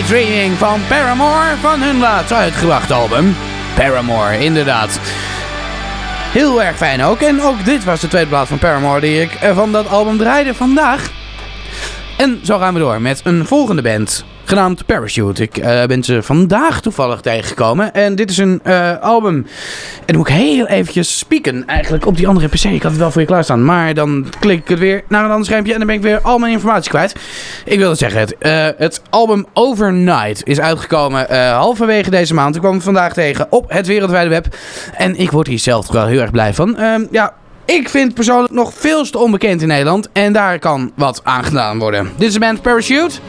Daydreaming van Paramore van hun laatst uitgebracht album. Paramore, inderdaad. Heel erg fijn ook. En ook dit was de tweede plaat van Paramore die ik eh, van dat album draaide vandaag. En zo gaan we door met een volgende band. Genaamd Parachute. Ik eh, ben ze vandaag toevallig tegengekomen. En dit is een eh, album. En dan moet ik heel eventjes spieken eigenlijk op die andere PC. Ik had het wel voor je klaarstaan. Maar dan klik ik het weer naar een ander schermpje. En dan ben ik weer al mijn informatie kwijt. Ik wilde zeggen, het, eh, het album Overnight is uitgekomen eh, halverwege deze maand. Ik kwam het vandaag tegen op het wereldwijde web. En ik word hier zelf wel heel erg blij van. Ehm, ja, ik vind persoonlijk nog veel te onbekend in Nederland. En daar kan wat aan gedaan worden. Dit is de band Parachute.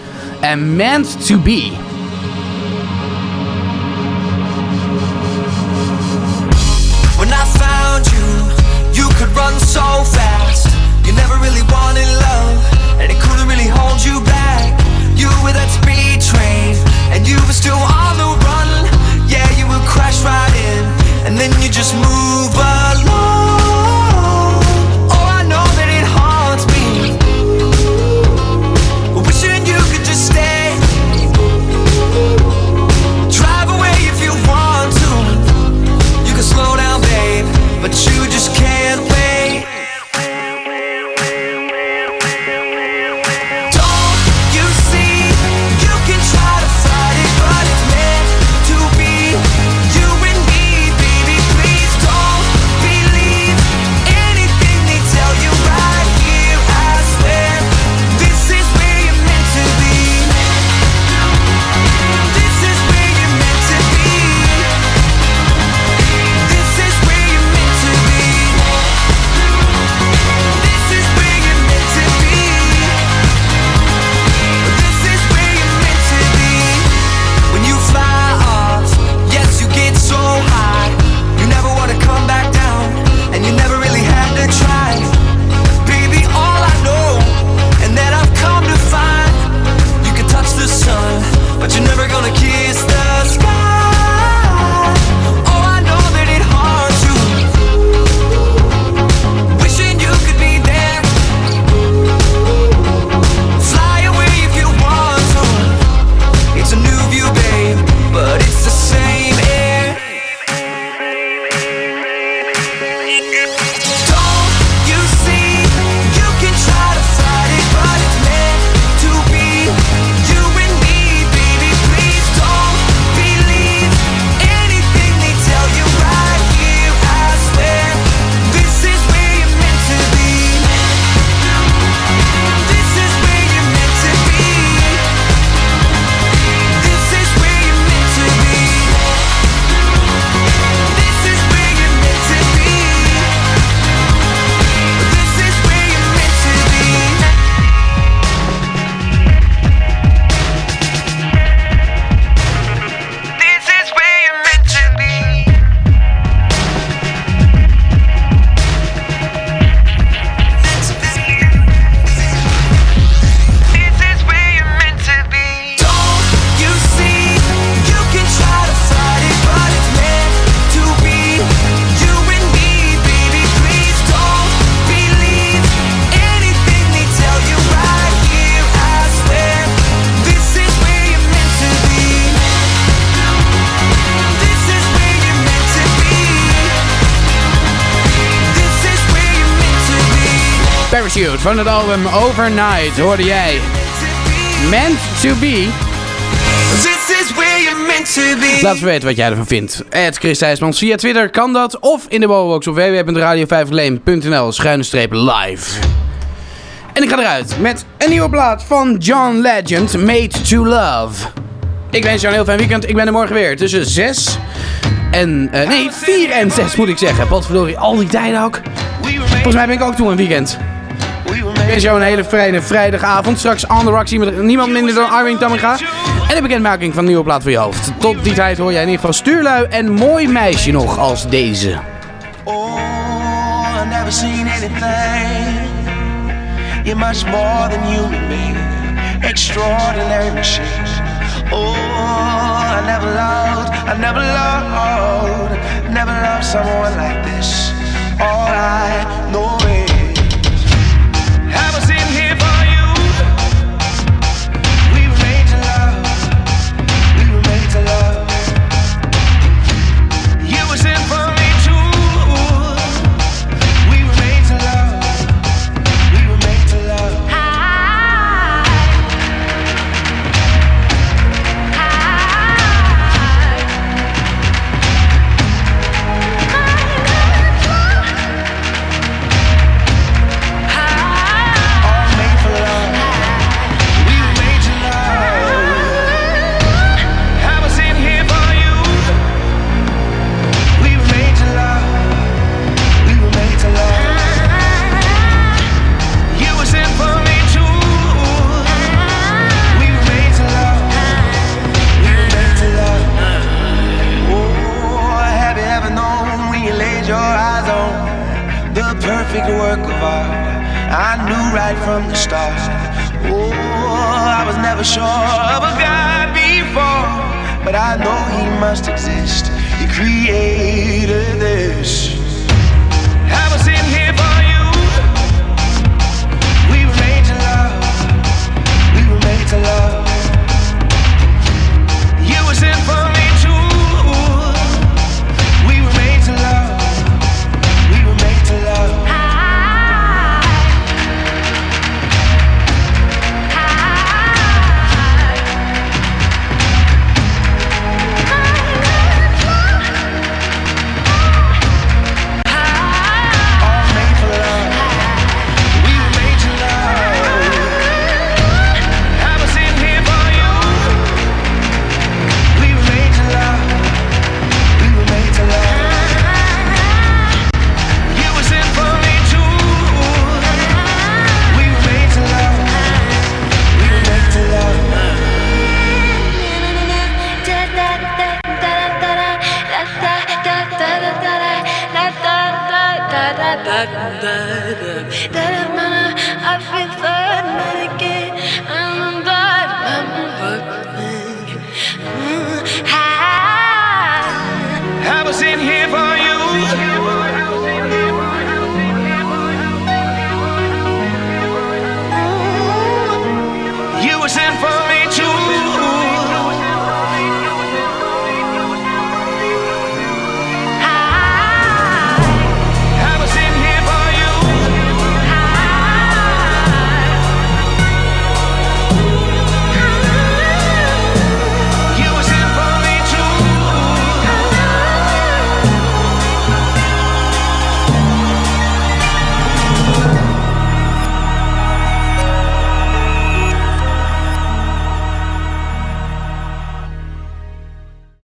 En Meant to Be. Still on the run. Yeah, you would crash right in, and then you just move along. Van het album Overnight hoorde jij. Meant to be. This is where you're meant to be. Laat even weten wat jij ervan vindt. Ed Chris Thijsmans. Via Twitter kan dat. Of in de bovenbox op www.radio5leen.nl schuine streep live. En ik ga eruit met een nieuwe plaat van John Legend, Made to Love. Ik wens jou een heel fijn weekend. Ik ben er morgen weer tussen 6 en... eh, nee, 4 en 6 moet ik zeggen. Potverdorie, al die tijden ook. Volgens mij ben ik ook toe een weekend. Ik wens jou een hele fijne vrijdagavond. Straks on the rocks met niemand minder dan Arwin Tamminga. En de bekendmaking van een nieuwe plaat voor je hoofd. Tot die tijd hoor jij in ieder geval stuurlui en mooi meisje nog als deze. Oh, I've never seen anything. You're much more than human being, extraordinary machine. Oh, I never loved, I never loved, never loved someone like this. All I know is sure of a God before, but I know He must exist. He created this.